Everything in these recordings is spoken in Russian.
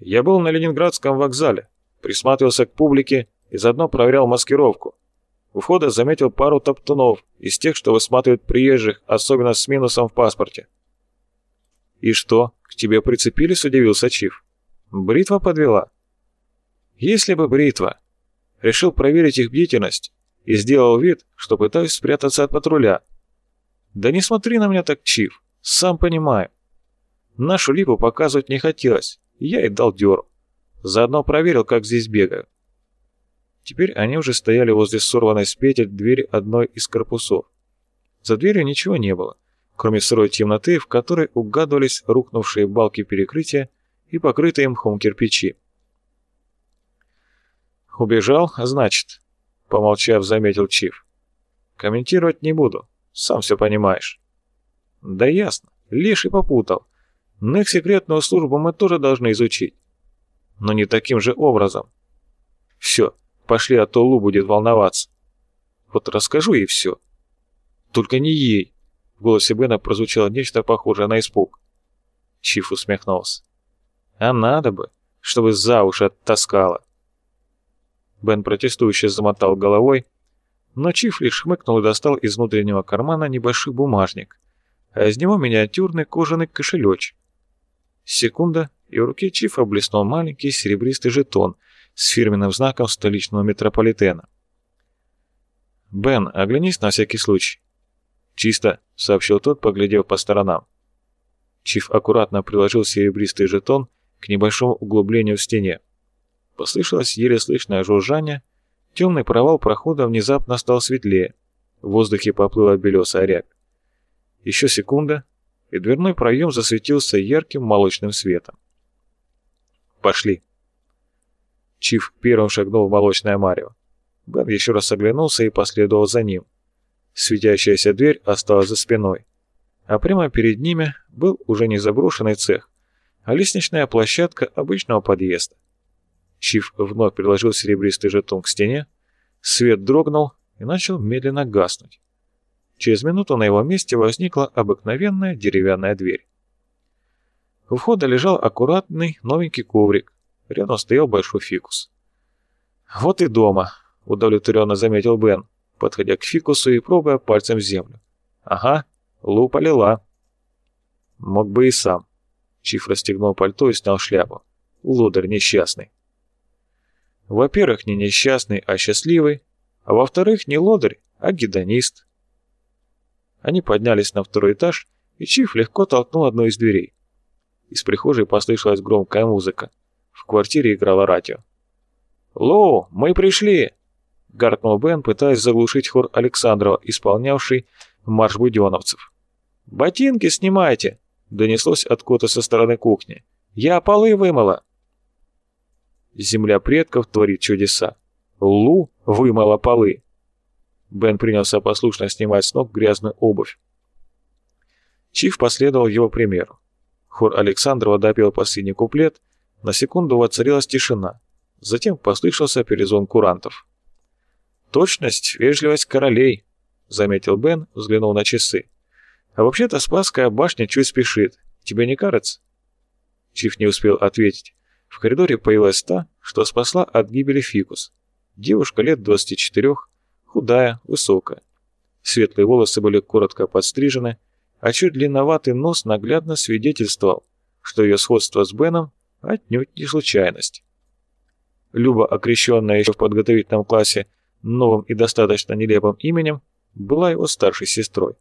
Я был на Ленинградском вокзале, присматривался к публике и заодно проверял маскировку. У входа заметил пару топтунов из тех, что высматривают приезжих, особенно с минусом в паспорте. «И что, к тебе прицепились?» – удивился Чиф. «Бритва подвела?» «Если бы бритва». Решил проверить их бдительность и сделал вид, что пытаюсь спрятаться от патруля. «Да не смотри на меня так, Чиф, сам понимаю. Нашу липу показывать не хотелось, я и дал дёру. Заодно проверил, как здесь бегаю. Теперь они уже стояли возле сорванной с петель двери одной из корпусов. За дверью ничего не было, кроме сырой темноты, в которой угадывались рухнувшие балки перекрытия и покрытые мхом кирпичи. «Убежал, значит», — помолчав, заметил Чиф. «Комментировать не буду, сам все понимаешь». «Да ясно, леший попутал. Но их секретную службу мы тоже должны изучить. Но не таким же образом. Все, пошли, а то Лу будет волноваться. Вот расскажу ей все. Только не ей. В голосе Бена прозвучало нечто похожее на испуг. Чиф усмехнулся. А надо бы, чтобы за уши оттаскала. Бен протестующе замотал головой, но Чиф лишь хмыкнул и достал из внутреннего кармана небольшой бумажник, а из него миниатюрный кожаный кошелечек. Секунда, и в руке Чифа блеснул маленький серебристый жетон с фирменным знаком столичного метрополитена. «Бен, оглянись на всякий случай». «Чисто», — сообщил тот, поглядев по сторонам. Чиф аккуратно приложил серебристый жетон к небольшому углублению в стене. Послышалось еле слышное жужжание, темный провал прохода внезапно стал светлее, в воздухе поплыл белесый оряк. Еще секунда, и дверной проем засветился ярким молочным светом. «Пошли!» Чиф первым шагнул в молочное марево. Бен еще раз оглянулся и последовал за ним. Светящаяся дверь осталась за спиной, а прямо перед ними был уже не заброшенный цех, а лестничная площадка обычного подъезда. Чиф вновь приложил серебристый жетон к стене, свет дрогнул и начал медленно гаснуть. Через минуту на его месте возникла обыкновенная деревянная дверь. У входа лежал аккуратный новенький коврик. Рядом стоял большой фикус. «Вот и дома», — удовлетворенно заметил Бен, подходя к фикусу и пробуя пальцем землю. «Ага, Лу полила». «Мог бы и сам». Чиф расстегнул пальто и снял шляпу. Лударь несчастный. Во-первых, не несчастный, а счастливый. А во-вторых, не лодырь, а гедонист. Они поднялись на второй этаж, и Чиф легко толкнул одну из дверей. Из прихожей послышалась громкая музыка. В квартире играло радио. «Лоу, мы пришли!» — гаркнул Бен, пытаясь заглушить хор Александрова, исполнявший марш буденовцев. «Ботинки снимайте!» — донеслось откуда-то со стороны кухни. «Я полы вымыла!» Земля предков творит чудеса. Лу вымыла полы. Бен принялся послушно снимать с ног грязную обувь. Чиф последовал его примеру. Хор Александрова допел последний куплет, на секунду воцарилась тишина, затем послышался перезвон курантов. «Точность, вежливость королей», — заметил Бен, взглянув на часы. «А вообще-то Спасская башня чуть спешит. Тебе не кажется?» Чиф не успел ответить. В коридоре появилась та, что спасла от гибели Фикус. Девушка лет 24, худая, высокая. Светлые волосы были коротко подстрижены, а чуть длинноватый нос наглядно свидетельствовал, что ее сходство с Беном отнюдь не случайность. Люба, окрещенная еще в подготовительном классе новым и достаточно нелепым именем, была его старшей сестрой.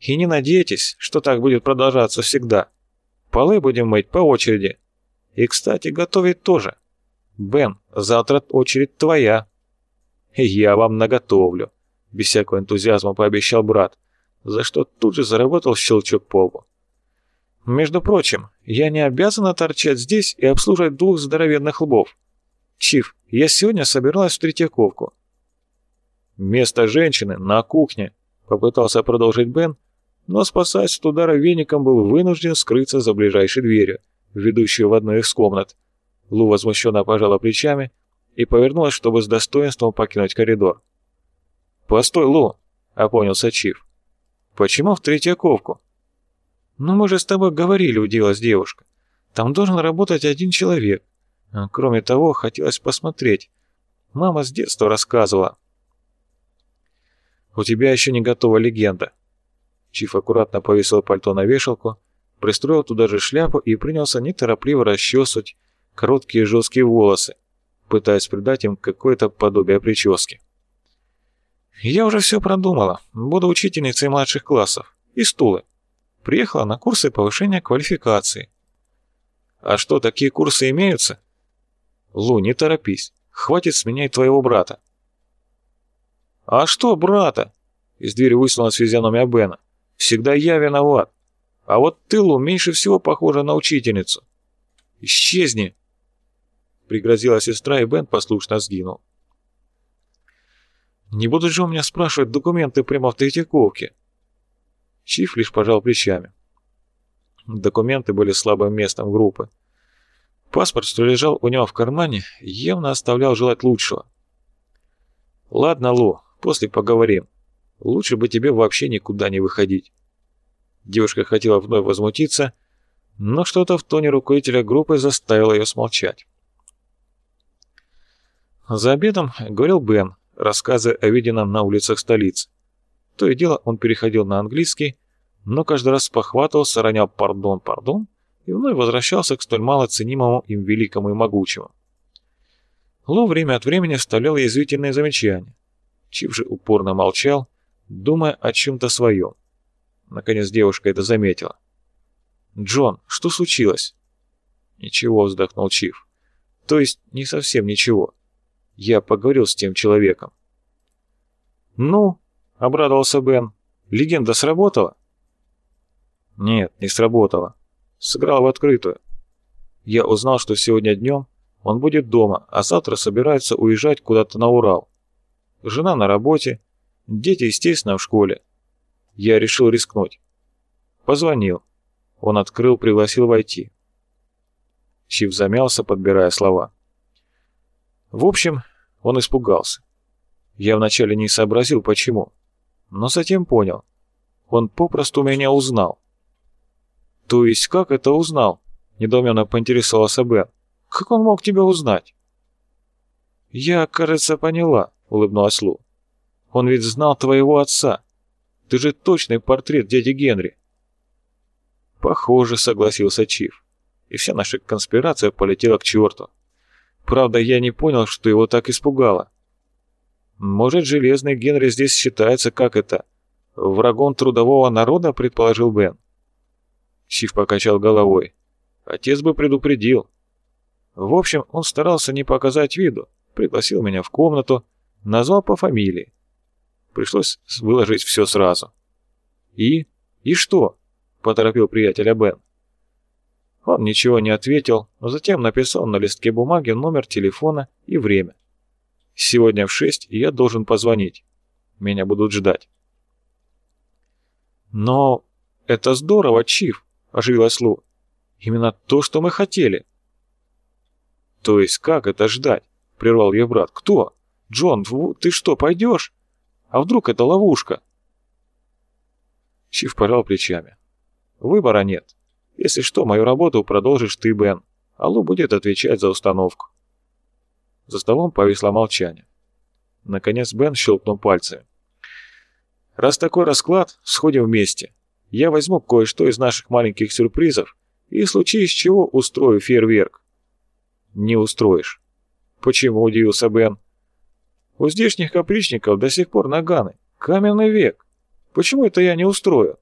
И не надейтесь, что так будет продолжаться всегда. Полы будем мыть по очереди. И, кстати, готовить тоже. Бен, завтра очередь твоя. «Я вам наготовлю», — без всякого энтузиазма пообещал брат, за что тут же заработал щелчок по лбу. «Между прочим, я не обязана торчать здесь и обслуживать двух здоровенных лбов. Чиф, я сегодня собиралась в Третьяковку». «Место женщины на кухне», — попытался продолжить Бен, но, спасаясь от удара веником, был вынужден скрыться за ближайшей дверью, ведущую в одну из комнат. Лу возмущенно пожала плечами и повернулась, чтобы с достоинством покинуть коридор. «Постой, Лу!» — опомнился Чиф. «Почему в Третьяковку?» «Ну, мы же с тобой говорили, удивилась девушка. Там должен работать один человек. А, кроме того, хотелось посмотреть. Мама с детства рассказывала. «У тебя еще не готова легенда». Чиф аккуратно повесил пальто на вешалку, пристроил туда же шляпу и принялся неторопливо расчесывать короткие жесткие волосы, пытаясь придать им какое-то подобие прически. «Я уже все продумала. Буду учительницей младших классов. И стулы. Приехала на курсы повышения квалификации. А что, такие курсы имеются? Лу, не торопись. Хватит сменять твоего брата. А что брата? Из двери высунулась физиономия Бена. Всегда я виноват. А вот ты, Лу, меньше всего похожа на учительницу. Исчезни. Пригрозила сестра, и Бен послушно сгинул. Не будут же у меня спрашивать документы прямо в Третьяковке. Чиф лишь пожал плечами. Документы были слабым местом группы. Паспорт, что лежал у него в кармане, явно оставлял желать лучшего. «Ладно, Лу, после поговорим. Лучше бы тебе вообще никуда не выходить». Девушка хотела вновь возмутиться, но что-то в тоне руководителя группы заставило ее смолчать. За обедом говорил Бен, рассказывая о виденном на улицах столицы. То и дело он переходил на английский, но каждый раз похватывался, ронял «пардон, пардон» и вновь возвращался к столь мало ценимому им великому и могучему. Ло время от времени вставлял язвительные замечания. Чив же упорно молчал, думая о чем-то своем. Наконец девушка это заметила. «Джон, что случилось?» «Ничего», — вздохнул Чив. «То есть не совсем ничего. Я поговорил с тем человеком». «Ну?» Обрадовался Бен. Легенда сработала? Нет, не сработала. Сыграл в открытую. Я узнал, что сегодня днем он будет дома, а завтра собирается уезжать куда-то на Урал. Жена на работе, дети, естественно, в школе. Я решил рискнуть. Позвонил. Он открыл, пригласил войти. Чиф замялся, подбирая слова. В общем, он испугался. Я вначале не сообразил, почему но затем понял. Он попросту меня узнал. «То есть как это узнал?» – недоуменно поинтересовался Бен. «Как он мог тебя узнать?» «Я, кажется, поняла», – улыбнулась Лу. «Он ведь знал твоего отца. Ты же точный портрет дяди Генри». «Похоже», — согласился Чиф. И вся наша конспирация полетела к черту. Правда, я не понял, что его так испугало. Может, Железный Генри здесь считается, как это, врагом трудового народа, предположил Бен. Чиф покачал головой. Отец бы предупредил. В общем, он старался не показать виду, пригласил меня в комнату, назвал по фамилии. Пришлось выложить все сразу. «И? И что?» — поторопил приятеля Бен. Он ничего не ответил, но затем написал на листке бумаги номер телефона и время. Сегодня в шесть я должен позвонить. Меня будут ждать. Но это здорово, Чиф, оживилась Лу. Именно то, что мы хотели. То есть как это ждать? Прервал ее брат. Кто? Джон, ты что, пойдешь? А вдруг это ловушка? Чиф пожал плечами. Выбора нет. Если что, мою работу продолжишь ты, Бен. А Лу будет отвечать за установку. За столом повисло молчание. Наконец Бен щелкнул пальцами. «Раз такой расклад, сходим вместе. Я возьму кое-что из наших маленьких сюрпризов и, случись чего, устрою фейерверк». «Не устроишь». «Почему?» – удивился Бен. «У здешних капричников до сих пор наганы. Каменный век. Почему это я не устрою?»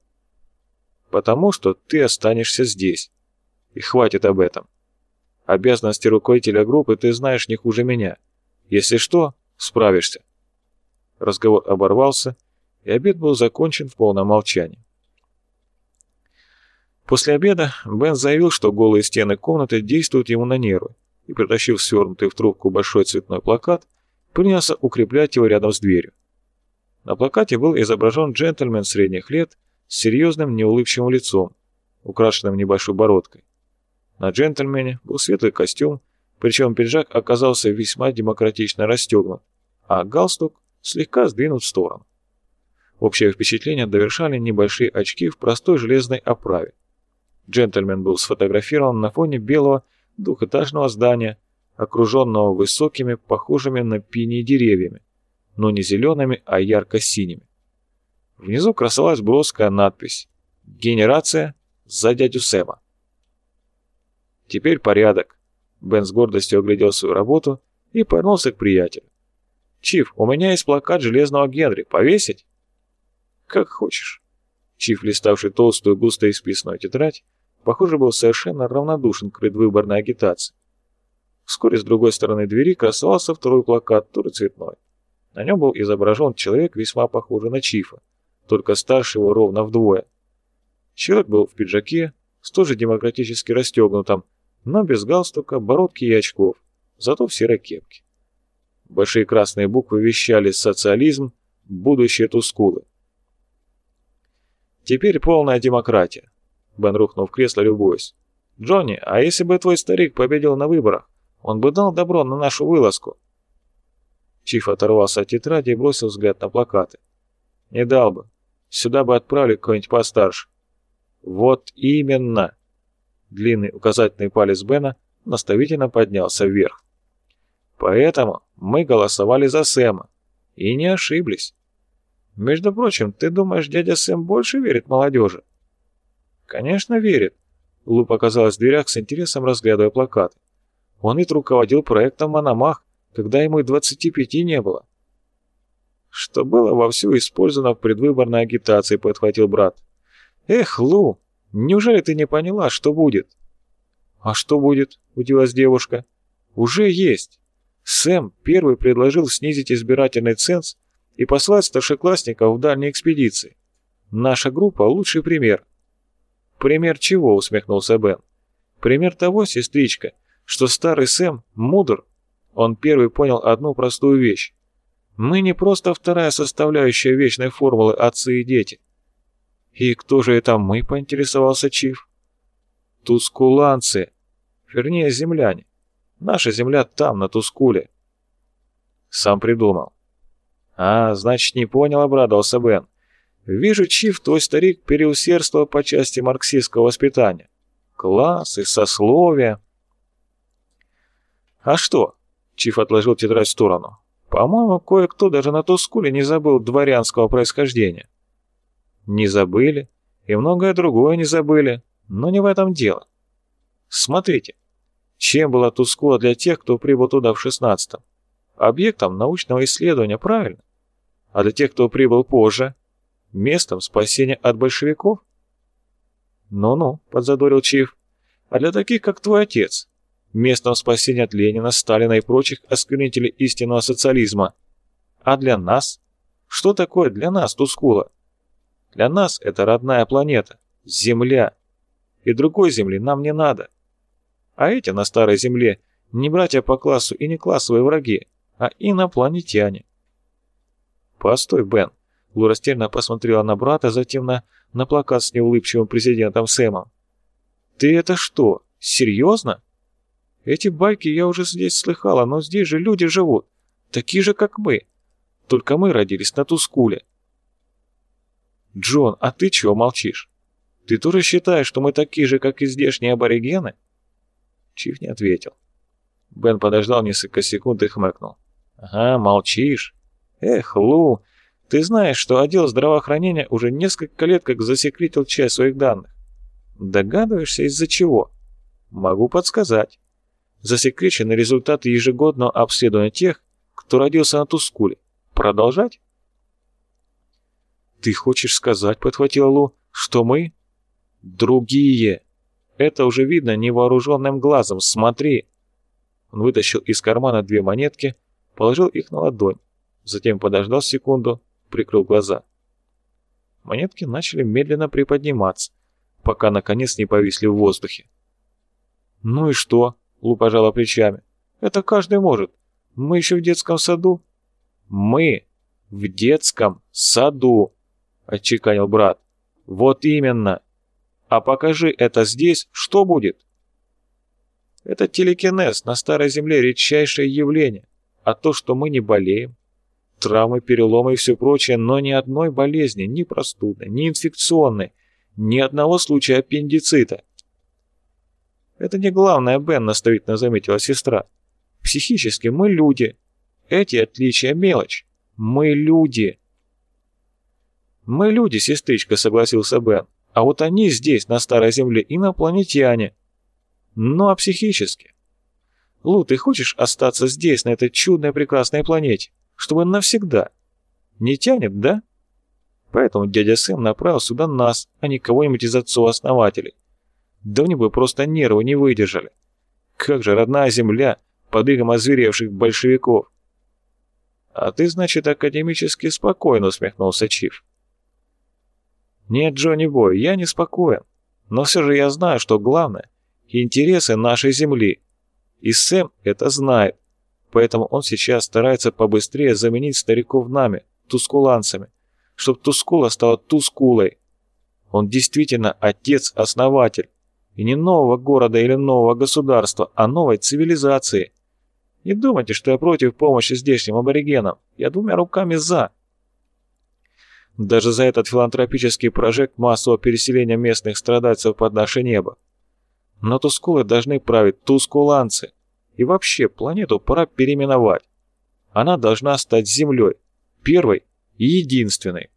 «Потому что ты останешься здесь. И хватит об этом. Обязанности руководителя группы ты знаешь не хуже меня. Если что, справишься. Разговор оборвался, и обед был закончен в полном молчании. После обеда Бен заявил, что голые стены комнаты действуют ему на нервы, и, притащив свернутый в трубку большой цветной плакат, принялся укреплять его рядом с дверью. На плакате был изображен джентльмен средних лет с серьезным неулыбчивым лицом, украшенным небольшой бородкой. На джентльмене был светлый костюм, причем пиджак оказался весьма демократично расстегнут, а галстук слегка сдвинут в сторону. Общее впечатление довершали небольшие очки в простой железной оправе. Джентльмен был сфотографирован на фоне белого двухэтажного здания, окруженного высокими, похожими на пини деревьями, но не зелеными, а ярко-синими. Внизу красовалась броская надпись «Генерация за дядю Сэма». Теперь порядок. Бен с гордостью оглядел свою работу и повернулся к приятелю. «Чиф, у меня есть плакат Железного Генри. Повесить?» «Как хочешь». Чиф, листавший толстую, густо исписанную тетрадь, похоже, был совершенно равнодушен к предвыборной агитации. Вскоре с другой стороны двери красовался второй плакат, тоже цветной. На нем был изображен человек, весьма похожий на Чифа, только старше его ровно вдвое. Человек был в пиджаке, с тоже демократически расстегнутым, но без галстука, бородки и очков, зато в серой кепке. Большие красные буквы вещали «Социализм», «Будущее Тускулы». Теперь полная демократия. Бен рухнул в кресло, любуясь. «Джонни, а если бы твой старик победил на выборах, он бы дал добро на нашу вылазку?» Чиф оторвался от тетради и бросил взгляд на плакаты. «Не дал бы. Сюда бы отправили кого-нибудь постарше». «Вот именно!» Длинный указательный палец Бена наставительно поднялся вверх. «Поэтому мы голосовали за Сэма. И не ошиблись. Между прочим, ты думаешь, дядя Сэм больше верит молодежи?» «Конечно, верит», — Лу показалась в дверях с интересом, разглядывая плакаты. «Он ведь руководил проектом «Мономах», когда ему и 25 не было». «Что было вовсю использовано в предвыборной агитации», — подхватил брат. «Эх, Лу, неужели ты не поняла, что будет?» «А что будет?» — удивилась девушка. «Уже есть. Сэм первый предложил снизить избирательный ценз и послать старшеклассников в дальние экспедиции. Наша группа — лучший пример. «Пример чего?» — усмехнулся Бен. «Пример того, сестричка, что старый Сэм мудр. Он первый понял одну простую вещь. Мы не просто вторая составляющая вечной формулы отцы и дети». «И кто же это мы?» — поинтересовался Чиф. «Тускуланцы. Вернее, земляне. Наша земля там, на Тускуле». «Сам придумал». «А, значит, не понял», — обрадовался Бен. Вижу, Чиф, твой старик переусердствовал по части марксистского воспитания. Классы, сословия. А что? Чиф отложил тетрадь в сторону. По-моему, кое-кто даже на Тускуле не забыл дворянского происхождения. Не забыли, и многое другое не забыли, но не в этом дело. Смотрите, чем была Тускула для тех, кто прибыл туда в шестнадцатом? Объектом научного исследования, правильно? А для тех, кто прибыл позже, Местом спасения от большевиков? Ну-ну, подзадорил Чиф. А для таких, как твой отец, местом спасения от Ленина, Сталина и прочих осквернителей истинного социализма. А для нас? Что такое для нас Тускула? Для нас это родная планета, Земля. И другой Земли нам не надо. А эти на Старой Земле не братья по классу и не классовые враги, а инопланетяне. Постой, Бен. Лу растерянно посмотрела на брата, затем на, на плакат с неулыбчивым президентом Сэмом. «Ты это что, серьезно? Эти байки я уже здесь слыхала, но здесь же люди живут, такие же, как мы. Только мы родились на Тускуле». «Джон, а ты чего молчишь? Ты тоже считаешь, что мы такие же, как и здешние аборигены?» Чиф не ответил. Бен подождал несколько секунд и хмыкнул. «Ага, молчишь? Эх, Лу, ты знаешь, что отдел здравоохранения уже несколько лет как засекретил часть своих данных. Догадываешься, из-за чего? Могу подсказать. Засекречены результаты ежегодного обследования тех, кто родился на Тускуле. Продолжать? Ты хочешь сказать, подхватила Лу, что мы? Другие. Это уже видно невооруженным глазом. Смотри. Он вытащил из кармана две монетки, положил их на ладонь, затем подождал секунду, прикрыл глаза. Монетки начали медленно приподниматься, пока наконец не повисли в воздухе. «Ну и что?» — Лу пожала плечами. «Это каждый может. Мы еще в детском саду». «Мы в детском саду», — отчеканил брат. «Вот именно. А покажи это здесь, что будет?» «Это телекинез на Старой Земле редчайшее явление. А то, что мы не болеем, Травмы, переломы и все прочее, но ни одной болезни, ни простудной, ни инфекционной, ни одного случая аппендицита. Это не главное, Бен, наставительно заметила сестра. Психически мы люди. Эти отличия мелочь. Мы люди. Мы люди, сестричка, согласился Бен. А вот они здесь, на Старой Земле, инопланетяне. Ну а психически? Лу, ты хочешь остаться здесь, на этой чудной прекрасной планете, чтобы навсегда? Не тянет, да? Поэтому дядя Сэм направил сюда нас, а не кого-нибудь из отцов-основателей. Да мне бы просто нервы не выдержали. Как же родная земля под игом озверевших большевиков. «А ты, значит, академически спокойно», — усмехнулся Чиф. «Нет, Джонни Бой, я не спокоен. Но все же я знаю, что главное — интересы нашей земли. И Сэм это знает. Поэтому он сейчас старается побыстрее заменить стариков нами, тускуланцами, чтобы Тускула стала Тускулой. Он действительно отец-основатель. И не нового города или нового государства, а новой цивилизации. Не думайте, что я против помощи здешним аборигенам. Я двумя руками за. Даже за этот филантропический прожект массового переселения местных страдальцев под наше небо. Но Тускулы должны править тускуланцы. И вообще, планету пора переименовать. Она должна стать Землей. Первой и единственной.